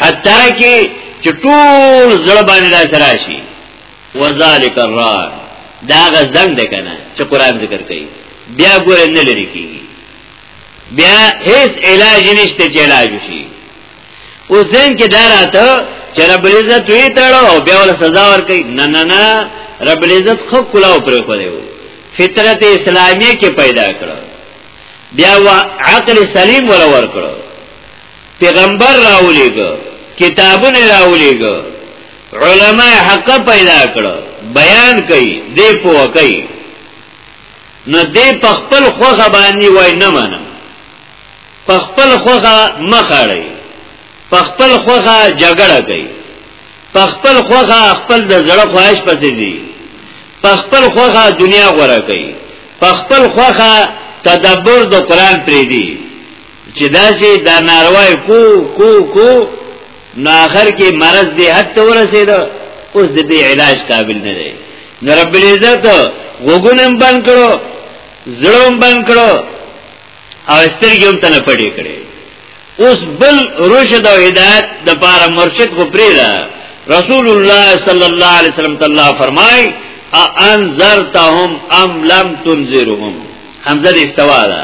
حتی کې چې ټول زړه باندې را سره شي وذالک الران دا غزن ده کنه چې قران ذکر کوي بیا ګور نه لري کیږي بیا هیڅ علاج نشته چې علاج شي او ځین کې دا راته چې رب العزت وی تړو بیا ول سزا ور کوي نه نه نه رب العزت خو کلاو پر خو دی فطرت اسلامیه کې پیدا کړو بیا وا عقل سلیم ولا ورکړو پیغمبر راولېګو کتابونه راولېګو علما حق پیدا کړو بیان کړي دې پوه کړي نو دې په خپل خوخه باندې وای نه منم په خپل خوخه مخړی په خپل خوخه جګړه کوي په خپل خوخه خپل د زړه خواهش پسې دي پخپل خوخه دنیا غوړه کوي پخپل خوخه تدبر د قران پرې دی چې دا چې دا ناروای کو کو کو نو اخر کې مرض دې حد ته ورسېد اوس دې به علاج قابل نه دی نو رب العزت وګونم بند کړو زړوم بند کړو او سترګې هم تنه پټې کړې اوس بل رشد او هدایت د پاره مرشد خو پرې ده رسول الله صلی الله علیه وسلم تعالی فرمای انذرتهم ام لم تنذرهم حمزه د استوا ده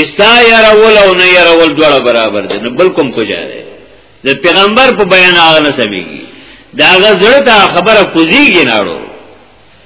استا يرول او نه يرول دواړه برابر دي نو بل کوم کوجا ده د پیغمبر په بیان هغه نه سميږي دا غزړه ته خبره کوزيږي ناړو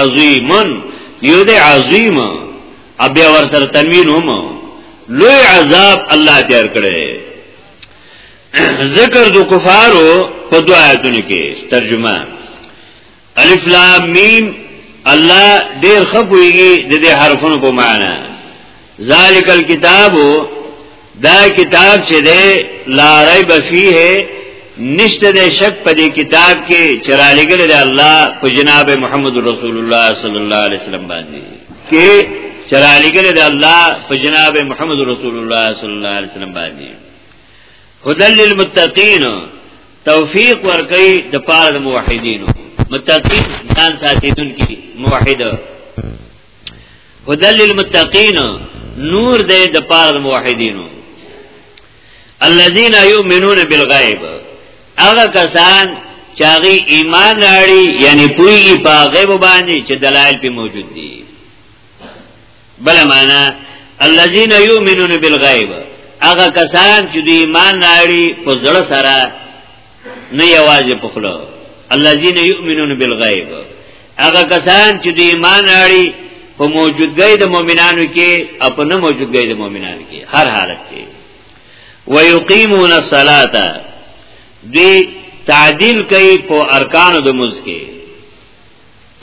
عظیمن یو دی عظیم ابیا ور سره تنوین هم لوی عذاب الله تیار کړي ذکر د کفارو په دو آیاتونو کې ترجمه الف لام میم الله ډیر خپويږي د دې حرفونو په معنی ذالک الكتاب دا کتاب چې ده لا ریب فیه نشته ده شک په دې کتاب کې چرالګل ده الله په جناب محمد رسول الله صلی الله علیه وسلم باندې کې چرالګل ده الله په جناب محمد رسول الله صلی الله علیه وسلم باندې هدل للمتقین توفیق ورکړي د پاره موحدینو متقین ځان ساتیدونکي موحد هدل للمتقین نور دې د پاره موحدینو الذين يؤمنون بالغيب هغه کسان چاغي ایمان راړي یعنی پوي په غیب باندې چې دلایل په موجود دي بل معنا الذين يؤمنون بالغيب هغه کسان چې د ایمان راړي په زړه سره نه یوازې په خلو الذين يؤمنون بالغيب هغه کسان چې د ایمان اړي په موجودګۍ د مؤمنانو کې او په نه موجودګۍ د مؤمنانو کې هر حالت کې ويقيمون الصلاه دی تعدیل کوي په ارکانو د مز کې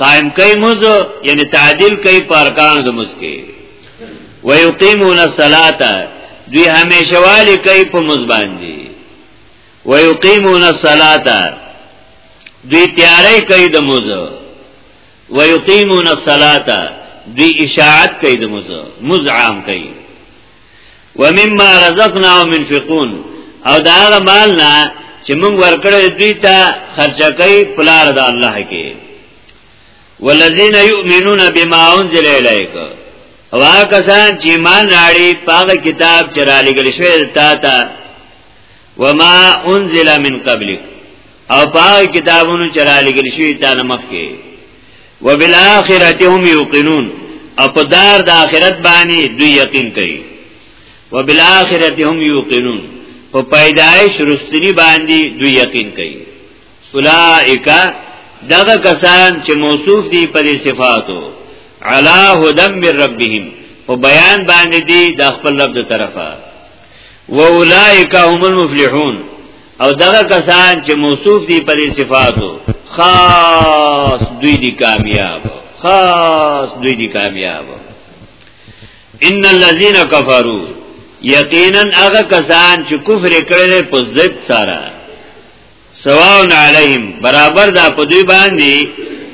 قائم کوي مز یعنی تعدیل کوي په ارکانو د مز کې ويقيمون الصلاه دوی همیشه والی کوي په مز باندې ويقيمون الصلاه دوی تیارې کوي د موزه ويقيمون الصلاه دوی اشاعت کوي د موزه مزعام کوي ومما رزقناهم ينفقون او دا هغه مال نه چې موږ ورکړې دوی ته خرچه کوي پلار د الله کې والذین یؤمنون بما انزل الیک او هغه کسان چې ایمان راړي په کتاب چې را لګل شوی تا ته وما انزل من قبلک او پاک کتابونو چرا لګل شوی تا نه مخکې وبالاخره هم یوقنون او په دار د آخرت باندې دوی یقین کوي وبالاخره هم یوقنون په پیدایش رستنی باندې دوی یقین کوي اولائک دغه کسان چې موصوف دي په صفاتو علا هدم من ربهم په بیان باندې دي د خپل رب د طرفه و اولائک هم المفلحون او دغه کسان چې موصوف دي پر صفاتو خاص دوی دي کامیاب خاص دوی دي کامیاب ان الذين كفروا یقینا هغه کسان چې کفر کړي په ضد سره سواون علیهم برابر دا په دوی باندې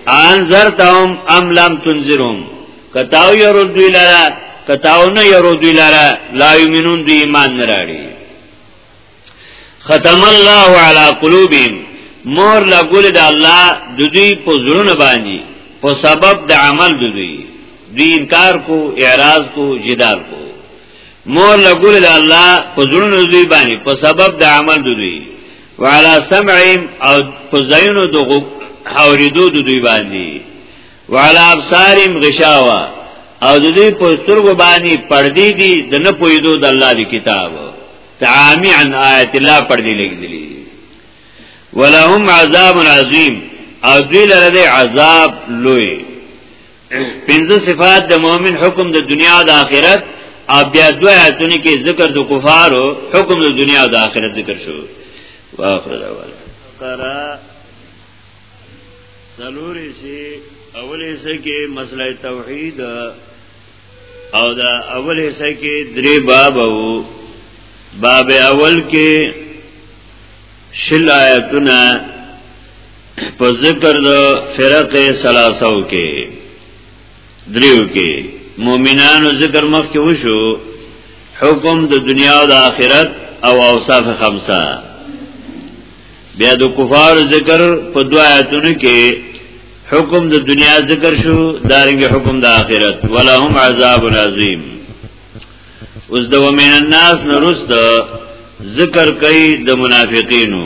انذرتهم ام لم تنذرهم کتاو یرو دوی لرا کتاو نه یرو دوی لرا لا یمنون دوی ایمان نه راړي ختم الله علی قلوبهم مور لا ګول د الله د دوی په زړونه باندې په سبب د عمل د دوی دوی انکار کو اعراض کو جدال کو مور لګول د الله په زړونو دوی باندې په سبب د عمل دوی وعلى سمعهم او په زینو د اوریدو دوی باندې وعلى ابصارهم غشاوه او د دې په سترګو باندې پردي دي د نه پویدو د الله دی کتاب تعامی عن آیت الله پردي لګدلی ولهم عذاب عظیم او دوی لره عذاب لوی پنځه صفات د مؤمن حکم د دنیا او د آخرت او بیا دوه آیتونه کې ذکر د کفارو حکم د دنیا او د آخرت ذکر شو واخر دا ولا قرا سلوري سي اولې سي کې مسله توحید او دا اولې سي کې درې باب وو باب اول کې شل آیتونه په ذکر د فرق سلاسو کې دریو کې مؤمنانو ذکر مخ کې وشو حکم د دنیا او د آخرت او اوصاف خمسه بیا د کفار ذکر په دو آیاتونو کې حکم د دنیا ذکر شو دارنګ حکم د آخرت ولهم عذاب عظیم اوس د ومن الناس نرست ذکر کوي د منافقینو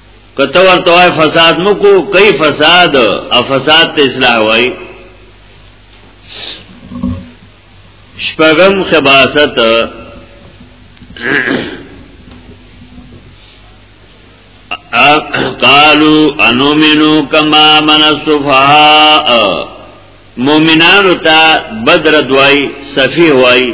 کته ورته وای فساد مو کو کئی فساد او فساد ته اصلاح وای شپغم خباست قالو انومنو کما من الصفحاء مومنانو تا بدر دوائی صفیح وائی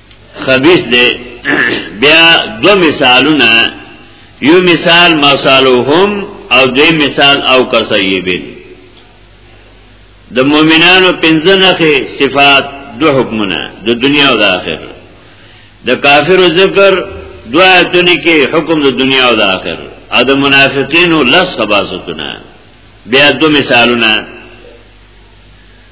خبيث دی بیا دو مثالونه یو مثال مثالهم او دوی مثال او کسیبین د مؤمنانو پنځه نخې صفات دو حکمونه د دنیا او د آخرت د کافرو ذکر دو آیتونی کې حکم د دنیا او د آخر او د منافقینو لس خباستونه بیا دو مثالونه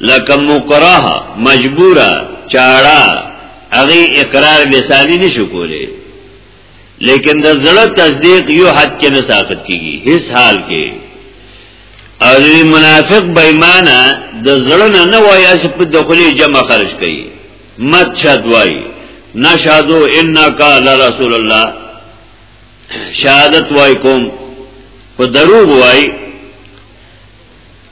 لکه مکراه مجبوره چاړه هغه اقرار به ثابت نشو کوله لیکن د زړه تصدیق یو حد کې نه ساقط کیږي هیڅ حال کې او د منافق بېمانه د زړه نه نه وای چې په دخلي جمع خرج کوي مت شاد وای نشهدو انک لرسول الله شهادت وای کوم په دروغ وای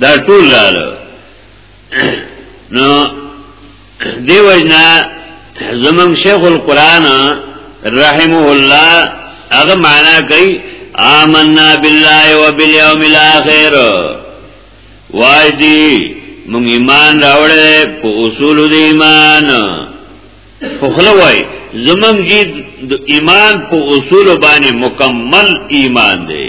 دا ټول رااله نو دی وجنا زمون شیخ القران رحمه الله هغه معنا کوي آمنا بالله وبالیوم الاخر وای دی مونږ ایمان راوړې په اصول د ایمان خو خلک وای زمونږ جی د ایمان په اصول باندې مکمل ایمان دی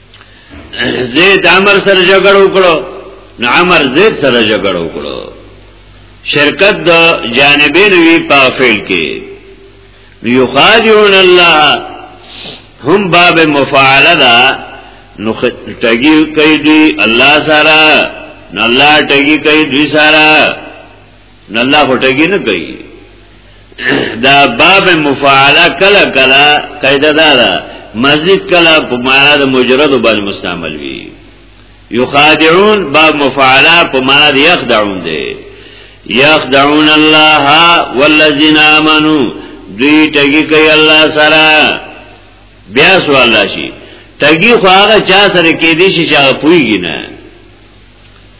زید عمر سره جګړه وکړو نو عمر زید سره جګړه وکړو شرکت د جانبین وی په فعل کې یخادعون الله هم باب مفاعله ده نو ټګي کوي دی الله سره نو الله ټګي کوي دوی سره نه الله هټګي نه کوي دا باب مفاعله کله کله قاعده دا ده مسجد کله په معنا د مجرد باندې مستعمل وي یخادعون باب مفاعله په معنا د یخدعون دی یخدعون الله والذین آمنو دوی ټګي کوي الله سره بیا سوال راشي ټګي خو هغه چا سره کې دي چې هغه پويږي نه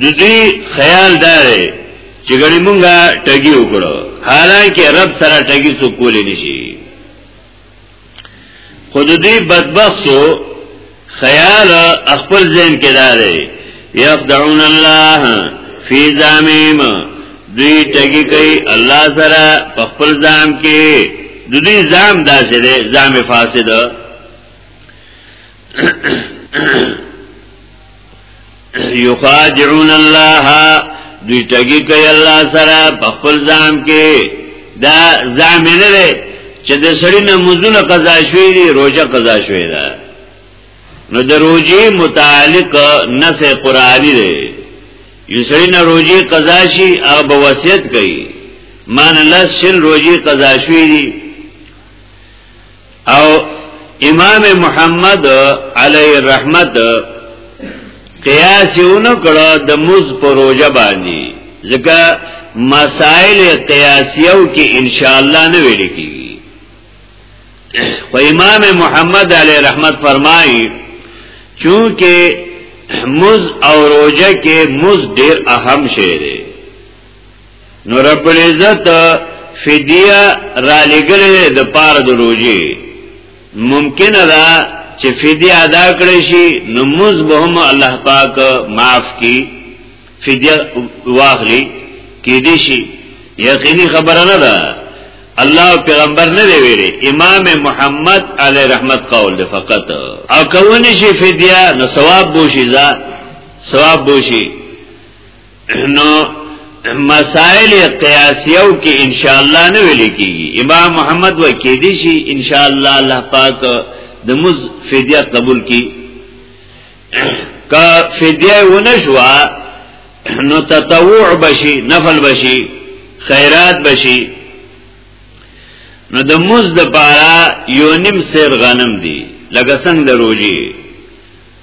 د دې خیال دا دی چې ګړي مونږه ټګي وکړو حالانکه رب سره ټګي څو کولې نشي خود دې بدبختو خیال خپل ذهن کې دا دی یخدعون الله فی زامیم دوی ټګي کوي الله سره په خپل ځام کې د دې ځام داسې دی ځام فاسد یخادعون الله دوی ټګي کوي الله سره په خپل ځان کې دا ځان نه لري چې د سړی نه مزونه قضا شوی دی روزه قضا شوی ده نو د روزي متعلق نس قرآنی دی یو سړی نه روزي قضا شي او به وصیت کوي مان الله سن روزي قضا شوی دی او امام محمد علی الرحمت قیاس یونه کړه د مز پروژه باندې ځکه مسائل قیاسیو کې ان شاء الله نه ویل کیږي خو امام محمد علی رحمت فرمایي چونکه مز او روزه کې مز ډیر اهم شی دی نو رب العزت فدیه را لګلې د پار د روزي ممکن ده چې فدیه ادا کړې شي نو موږ به هم الله پاک معاف کی فدیه واخلي کې دي شي یقیني خبره نه ده الله پیغمبر نه دی ویلي امام محمد علی رحمت قول دی فقط او کونه شي فدیه نو ثواب بوشي ځا ثواب بوشي نو مسائل قیاسیو کې ان شاء الله نه ویل کیږي امام محمد وکي دي شي ان شاء الله الله پاک د مز فدیه قبول کی کا فدیه ونشوا نو تطوع بشي نفل بشي خیرات بشي نو د مز د پارا یو نیم سیر غنم دی لکه څنګه د روزي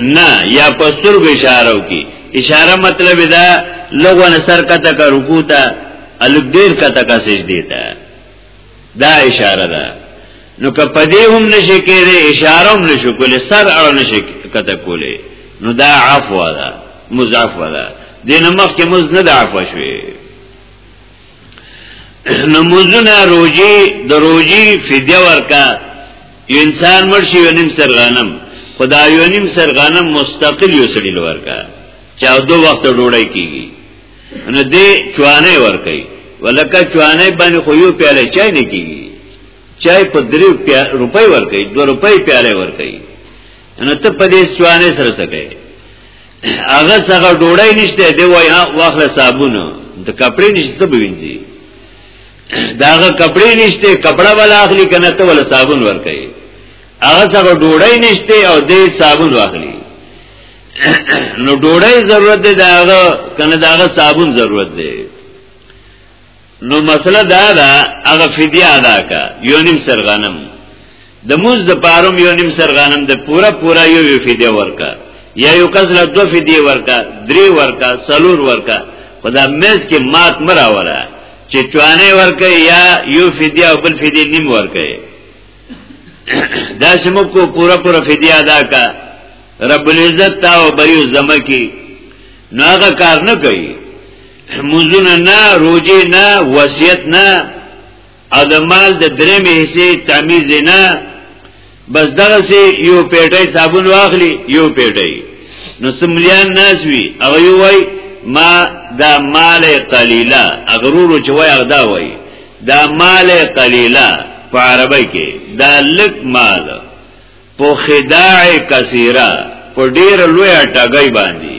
نه یا پستر به اشاره وکي اشاره مطلب دا لغونه سر کته کا رکوع ته الګ ډیر کته کا سجدي ته دا اشاره ده نو که پدې هم نشي کېږي اشاره هم نشو کولې سر اړ نشي کته کولې نو دا عفو ده مضاف ده دین مخ کې مز نه د عفو شوي نموزونه روجی د روجی فدیه ورکا یو انسان مرشي یو نیم سر غنم خدا یو نیم سر غنم مستقل یو سړي لورکا چا دو وخت ډوړی کیږي نو دې چوانه ورکي ولکه چوانه باندې خو یو پیاله چای نه کیږي چای په 3 روپۍ ورکي 2 روپۍ پیاله ورکي نو ته په دې چوانه سره سکے هغه څنګه ډوړای نشته دی وای ها واخله صابون د کپڑے نشته څه بوینځي داغه کپڑے نشته کپڑا ولا اخلي کنه ته ولا صابون ور کوي هغه څنګه ډوړای نشته او دې صابون واخلي نو ډوړای ضرورت دی داغه کنه داغه صابون ضرورت دی نو مسله دا ده هغه فدیه ادا کا یو نیم سر غنم د موز د پاروم یو نیم سر غنم د پورا پورا یو یو فدیه ورکا یا یو کس له دو فدیه ورکا درې ورکا سلور ورکا خدا مز کې مات مرا ولا چې چوانه ورکا یا یو فدیه او بل فدیه نیم ورکا دا سمو کو پورا پورا فدیه ادا کا رب العزت تا او بریو زمکی نو هغه کار نه کوي مزونه نه روجه نه وصیت نه او د مال د درې مهسي تمیز نه بس دغه سي یو پیټي صابون واخلي یو پیټي نو سملیان ناس وی هغه یو وای ما دا مال قلیلا اغرور چې وای هغه دا وای دا مال قلیلا په عربی کې دا لک مال په خداع کثیره په ډیر لوی ټګي باندې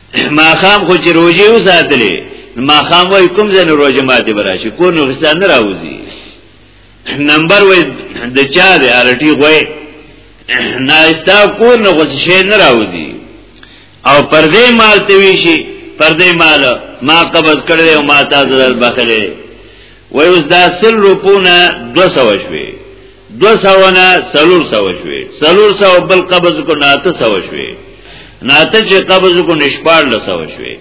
ما خام خو چې روزي وساتلې ما خام وای کوم ځای نه روزه ماته براشي کو نو غسان نه راوځي نمبر وای د چا دی ارټي غوي نه استا کو نو غس شي نه راوځي او پردې مال ته وی شي پردې مال ما قبض کړې او ما تاسو در بخلې وای اوس دا سل روپونه 200 شوي 200 نه سلور سو شوي سلور سو بل قبض کو ناته سو شوي ناته چې قبض کو نشپار لسو شوي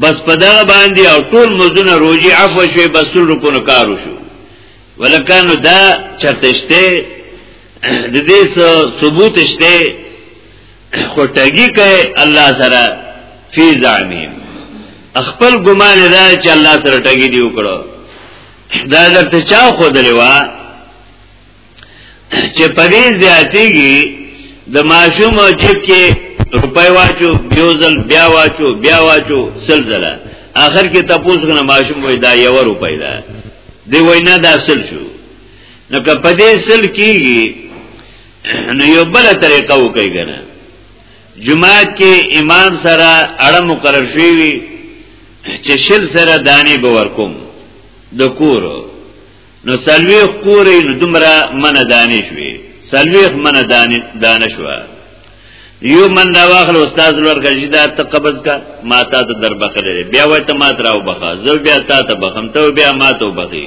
بس په دا باندې او ټول مزونه روزي عفو شوي بس سل روپونه کارو شو ولکانو دا چرتشته د دې ثبوت شته خو ټګي کوي الله سره فی زعمین خپل ګمان دا چې الله سره ټګي دی وکړو دا درته چا خو دلوا چې پدې زیاتېږي د ماشوم او جیب کې روپۍ واچو بیوزل بیا واچو بیا واچو سلزله اخر کې تاسو غنه ماشوم وای دا یو روپۍ ده دی وینا دا سل شو نو که پدې سل کېږي نو یو بل طریقه وکړي کنه جمعات کې امام سره اړه مقرر شوی وي چې شل سره دانی به ورکوم د کور نو سلوي کورې نو دومره من دانی شوي سلوي من دانی دانه شو یو من دا واخل استاد لور کړي دا ته قبض کا ماتا ته در بخره بیا وای ته مات راو بخا زو بیا تا ته بخم ته بیا ماتو بخي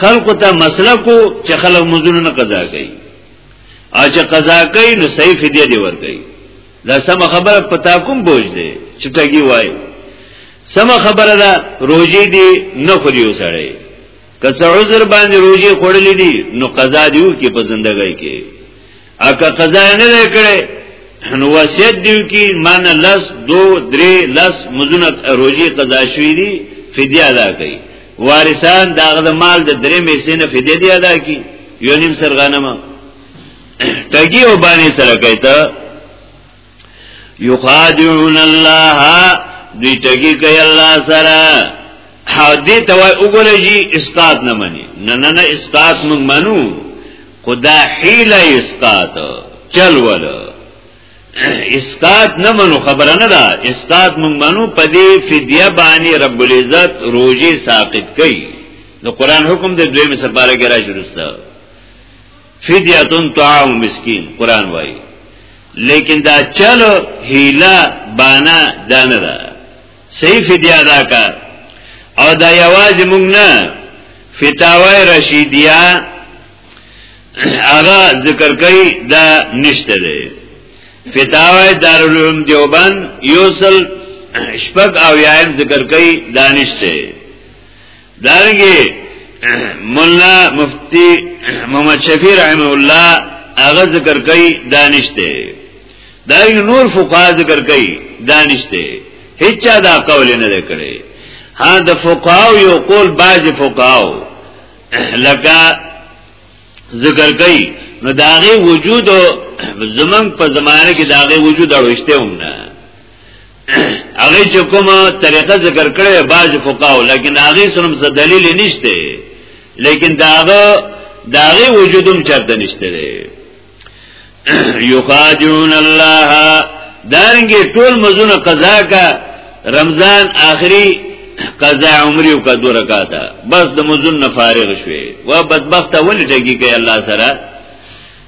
خلق ته مسله کو چې خلک مزونه نه قضا کوي او چې قضا کوي نو صحیح فدیه دی ورکړي دا سم خبره پتا کوم بوج دی چې تاګي وای سم خبره ده روزي دی نه خوري وسړی که څه عذر باندې روزي خورلې دي نو قضا دیو کې په زندګۍ کې اکه قضا نه کړي نو وصیت دیو کی مان لس دو درې لس مزونه روزي قضا شوی دي فدیه ادا کړي وارثان داغه د مال د درې میسې نه فدیه دی ادا کی یو نیم سر غنمه ټګي او باندې سره کوي ته یخادعون الله دوی ټکی کوي الله سره او دې ته وای وګوره جی استاد نه مني نه نه نه استاد موږ منو خدا حیله استاد چل ولا استاد نه منو خبره نه ده استاد موږ منو په دې فدیه باندې رب العزت روزي ساقط کوي نو قران حکم دې دوی مې سپاره کې راځي فدیتون طعام مسکین قران وایي لیکن دا چلو هیلا بانا دانه دا صحیح فدیه ادا کا او دا یواز مونږ نه فتاوی رشیدیه هغه ذکر کوي دا نشته دی فتاوی دارالعلوم دیوبند یوصل شپږ او یایم ذکر کوي دا نشته دارنګه مولا مفتی محمد شفیع رحم الله هغه ذکر کوي دانشته دا نور فقها ذکر کوي دانشته هیڅ دا قول نه کړي ها د فقها یو قول باج فقها لکه ذکر کوي نو داغه وجود زمنګ په زمانه کې داغه وجود اړوشته هم نه هغه چې کومه طریقه ذکر کړې باج فقاو لیکن هغه سره څه دلیل نشته لیکن داغه داغه وجودم چرته نشته دی یخاجون الله دارنګي ټول مزونه قضا کا رمضان آخری قضا عمری او کدو رکاتا بس د مزون نه فارغ شوي و بدبخت ولټږي کوي الله سره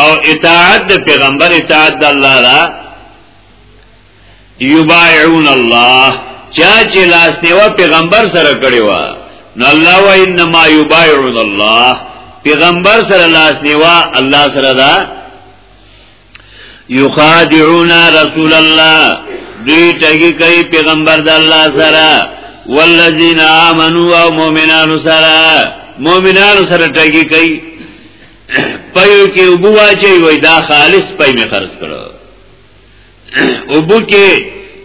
او اطاعت د پیغمبر اطاعت د الله را یبایعون الله چا چې لاس نیوا پیغمبر سره کړی و نو الله و انما یبایعون الله پیغمبر سره لاس نیوا الله سره دا یخادعون رسول الله دوی ټګي کوي پیغمبر د الله سره والذین آمنوا او مؤمنانو سره مؤمنانو سره ټګي کوي پيو کې ابو واچي وای دا خالص پي می خرج کړو ابو کې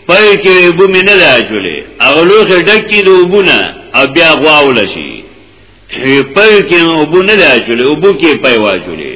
پي کې ابو می نه راځولې اغلوخه ډکی د ابو نه او بیا غواول شي پي کې ابو نه راځولې ابو کې پي واچولې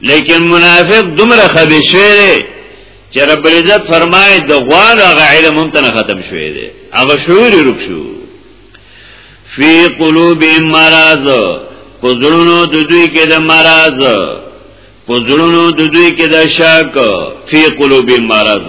لیکن منافق دومره خبي شوی دی چې رب العزت فرمایي د غوان هغه علم هم تنه ختم شوی دی هغه شعور رک شو فی قلوبهم مرض پزړونو د دوی کې د مرض پزړونو د دوی کې د شک فی قلوبهم مرض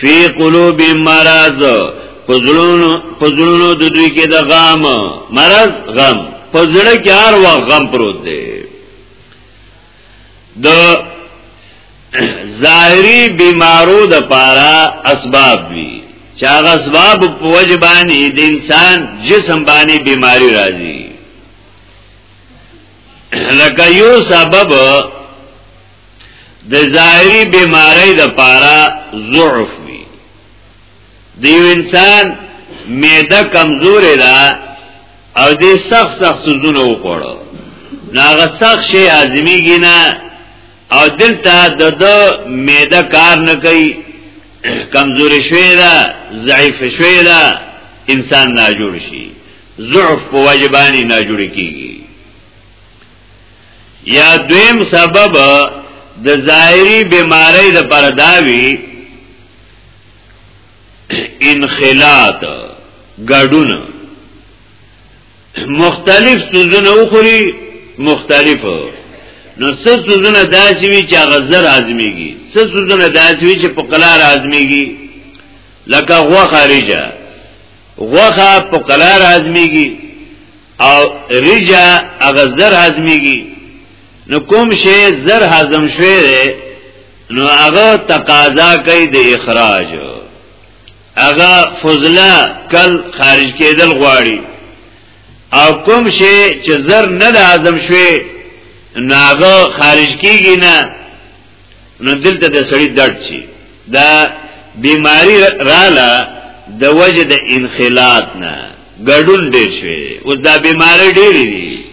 فی قلوب مرض پزړونو پزړونو د دوی کې د غم مرض غم پزړه کې هر وخت غم پروت دی د ظاهری بیمارو د پاره اسباب وی چې هغه اسباب په وجه باندې د انسان جسم باندې بیماری راځي لکه یو سبب د ظاهری بیماری د پارا ضعف وی دیو انسان میده کمزور ده او دی سخت سخت سوزونه وخوړو ناغه سخت شی هاضمی گینا او دلته د د میده کار نه کوي کمزوري شوی ده ضعیف شوی ده انسان ناجوړ شي ضعف په واجبانی ناجوړ کیږي یا دویم سبب د ظاهری بیماری د پرداوی انخلاط ګډون مختلف سوزونه وخوري مختلف نو څه سوزونه داسې وي چې هغه زر ازميږي څه سوزونه داسې وي چې په قلار ازميږي لکه غوا خارجه غوخه په قلار ازميږي او رجا هغه زر هضميږي نو کوم شی زر هضم شوی دی نو هغه تقاضا کوي د اخراج هغه فضله کل خارج کېدل غواړي او کوم شی چې زر نه هضم شوی نو هغه خارج کیږي نه نو دلته د سړی درد شي دا بیماری رااله د وجه د انخلات نه ګډون ډیر شوی اوس دا بیماری ډیر دي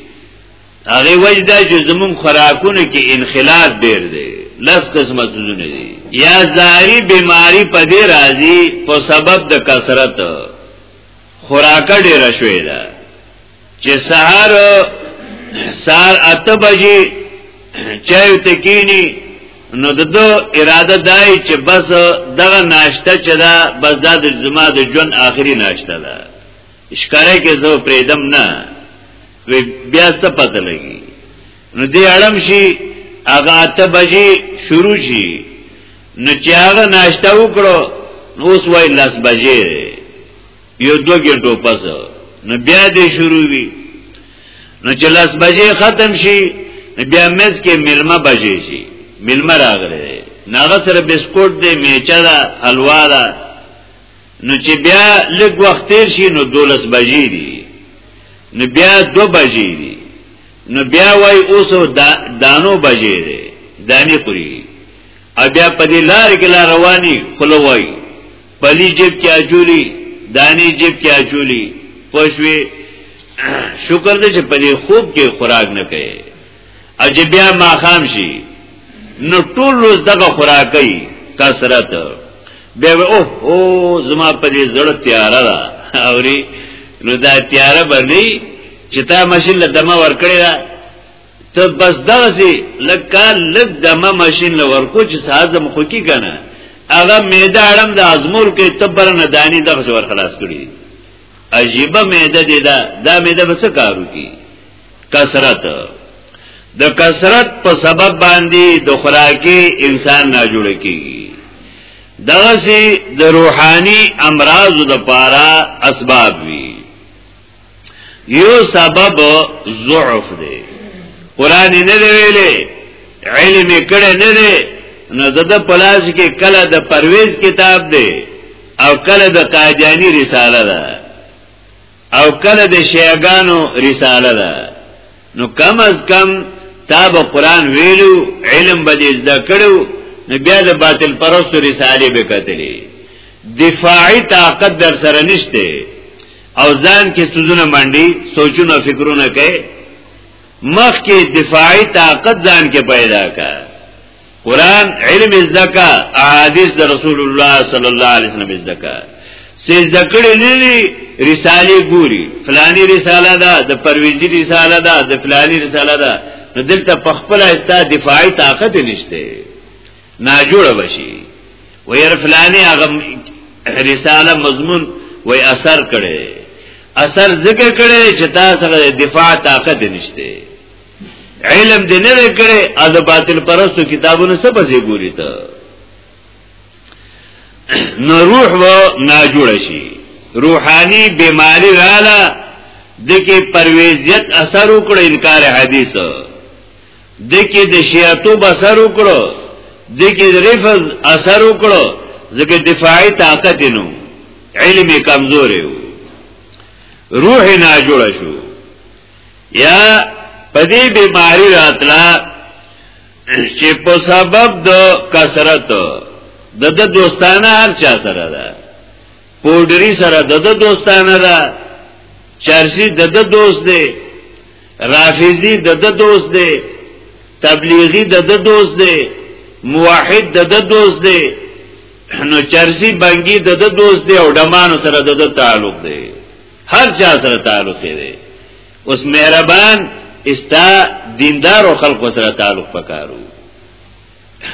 هغه وجه دا چې زمون خوراکونه کې انخلات ډیر دی لس قسمه سوزونه دي یا زاری بیماری په دې راځي په سبب د کثرت خوراک ډیر شوی ده چې سهار سهار اته بجې چای ته کینی نو د دو اراده دای چې بس دغه ناشته چې دا بس دا د جمعه د جون آخري ناشته ده اشکاره کې زه پریدم نه وی بیا څه پته لګي نو دې اړم شي هغه اته بجې شروع شي نو چې هغه ناشته وکړو نو اوس وای لاس بجې یو دو ګنټو پس نو بیا دې شروع وی نو چې لاس بجې ختم شي بیا مز کې ملما بجې شي ملما راغله ناغه سره بسکوټ دې میچا دا حلوا دا نو چې بیا لږ وخت تیر شي نو دولس بجې دي نو بیا دو بجې دي نو بیا وای اوسو دا دانو بجې دي دانی خوري او بیا په دې لار کې لار رواني خلووي پلی جیب کې اچولی دانی جیب کې اچولی پښوی شکر دې چې پلی خوب کې خوراک نه کوي اجبیا ما خام شي نو ټول روز دغه خوراک کوي کثرت بیا او او زما په دې زړه تیاره ده اوري نو دا تیاره باندې چې تا ماشین له دمه ورکړی دا ته بس دغسی لکه لک دمه ماشین لور کو چې سازم خو کی کنه هغه میده اړم د ازمور کې تبر نه دانی دغه ور خلاص کړی عجیب میده دی دا دا میده بس کارو کی کثرت د کثرت په سبب باندې د خوراکي انسان نه جوړ کیږي دغسی د روحانی امراض د پارا اسباب وی یو سبب ضعف دی قران نه دی ویلې علم کړه نه دی نو زده پلاس کې کله د پرویز کتاب دی او کله د قاجانی رساله ده او کله د شیعاګانو رساله ده نو کم از کم تا به قران ویلو علم به زده کړو نو بیا د باطل پرستو رساله به کتلې دفاعي طاقت در سره نشته او ځان کې سوزونه منډي سوچونه فکرونه کوي مخ کې دفاعي طاقت ځان کې پیدا کا قران علم زکا احادیث د رسول الله صلی الله علیه وسلم زکا سیز دکړې لري رسالې ګوري فلانی رساله ده د پرویزی رساله ده د فلانی رساله ده نو دلته په خپل استا دفاعي طاقت نشته نا جوړ بشي وير فلاني هغه رساله مضمون وای اثر کړي اثر ذکر کړي چې تاسو سره دفاع طاقت نشته علم دې نه کړي او د باطل پرستو کتابونو څه بځي ګوري ته نو روح و نا جوړ شي روحاني بیماری رااله دکې پرويزيت اثر وکړ انکار حدیث دکی د شیعتوب اثر وکړو دکی د رفض اثر وکړو ځکه دفاعي طاقت نو علم کمزور یو روح نه جوړ شو یا پدې بیماری راتلا چې په سبب د کثرت د د دوستانه هر چا سره ده پودری سره د د دوستانه ده چرسی د د دوست دی رافضی د د دوست دی تبلیغی د د دوست دی موحد د د دوست دی نو چرسی بنگی د د دوست دی او ډمانو سره د د تعلق دی هر چا سره تعلق دی اوس مهربان استا دیندار او خلق سره تعلق پکارو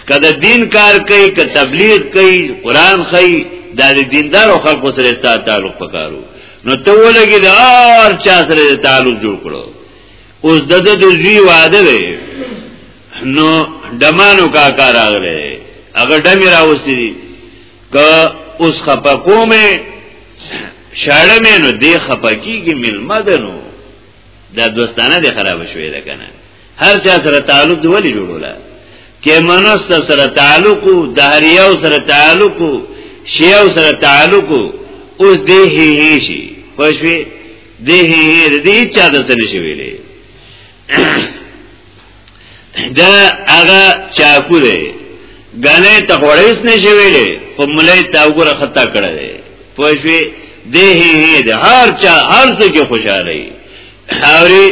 کله دین کار کوي که تبلیغ کوي قران خي د دیندارو خلکو سره ستاسو تعلق پکارو نو ته ولګي د هر چا سره تعلق جوړ کړو اوس د د دوی واده وي نو دمانو کا کار اغله اگر دمه راوستي دي که اوس خپه کومه شاړه مې نو دی خپه کیږي ملمدنو دا دوستانه دي خراب شوې ده کنه هر چا سره تعلق دی ولی جوړولا کې منست سره تعلق د هر یو سره تعلق شیو سره تعلق اوس دې هی هی شي پښوی دې هی هی دې چا د سره شي ویلې دا هغه چاکو دی غنه ته وړیس نشي ویلې په ملای تا وګره خطا کړه دی پښوی دې هی هی د هر چا هر څه کې خوشاله اوري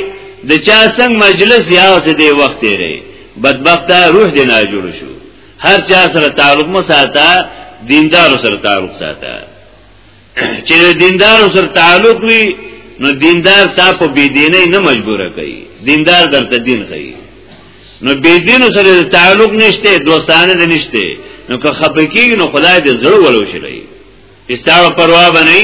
د چا څنګه مجلس یاو ته دی وخت دی بدبخت روح دی نه جوړ شو هر چا سره تعلق مو ساته دیندار سره تعلق ساته چې دیندار سره تعلق وي نو دیندار تاسو به دینه نه مجبور کوي دیندار درته دین کوي نو به دین سره تعلق نشته دوستانه نه نشته نو که خپکیږي نو خدای دې زړه ولوشي استاو پروا بنئ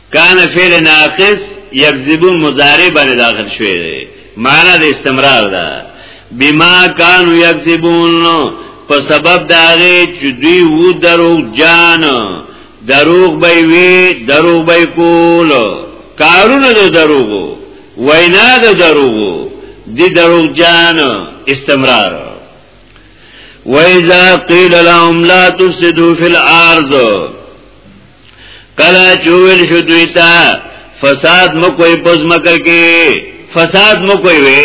کان فعل ناقص یکذب مضارع باندې داخل شوی دی معنا د استمرار ده بما کانوا یکذبون په سبب داغه چې دوی وو دروغ جان دروغ به وی دروغ به کول کارونه د دروغو وینا د دروغو دی دروغ جان استمرار وَإِذَا قِيلَ لَهُمْ لَا تُفْسِدُوا فِي الْأَرْضِ کلا چویل شو دوی تا فساد مو کوئی پز مکر کی فساد مو کوئی وی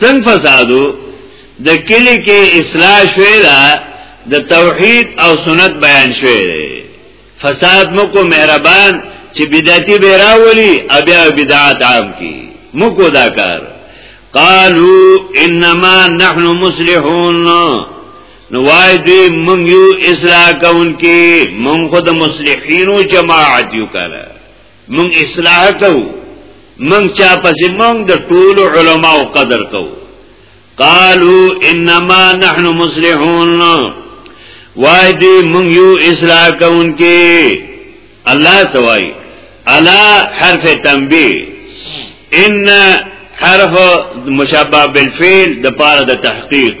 سنگ فسادو د کلی کې اصلاح شوی دا د توحید او سنت بیان شوی دی فساد مو کو مهربان چې بدعتي به راولي او بیا بدعات عام کی مو کو دا کار قالو انما نحن مصلحون نو وای دوی مونږ یو اصلاح کوونکې مونږ خو د مصلحینو جماعت یو کړه مونږ اصلاح کوو مونږ چا پسې مونږ د ټول علما او قدر کوو قالو انما نحن مصلحون وای دوی مونږ یو اصلاح کوونکې الله توای الا حرف تنبیه ان حرف مشابه بالفعل د پاره د تحقیق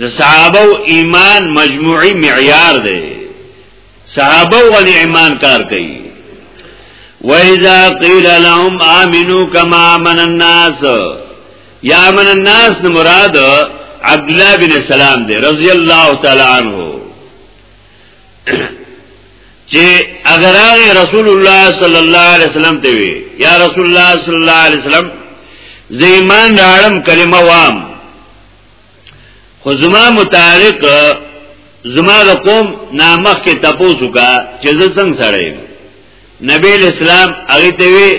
د صحابه او ایمان مجموعي معیار دی صحابه او غنی ایمان کار کوي و اذا قيل لهم امنوا كما من الناس یا من الناس نه مراد عبد الله بن سلام دی رضی الله تعالی عنہ چې اگر هغه رسول الله صلی الله علیه وسلم ته وی یا رسول الله صلی الله علیه وسلم زیمان راړم کلمه وام خو زما متعلق زما د قوم نامخ کې تپوسو کا چې زه څنګه سره یم نبی اسلام هغه ته وی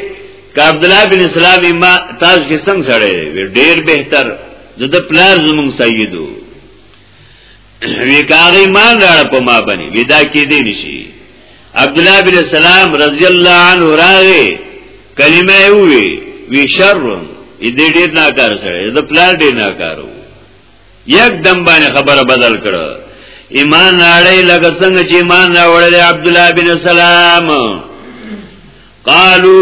ک عبد الله بن اسلام ما تاسو کې څنګه سره ډیر بهتر زه د پلان زمون سیدو وی کاغی مان راړه په ما باندې ودا کې دی نشي عبد الله بن سلام رضی الله عنه راغی کلمه وی وی شر دې ډیر ناکار سره د پلان ډیر ناکارو یک دم باندې خبره بدل کړه ایمان راړی لکه څنګه چې ایمان راوړل عبد الله بن سلام قالو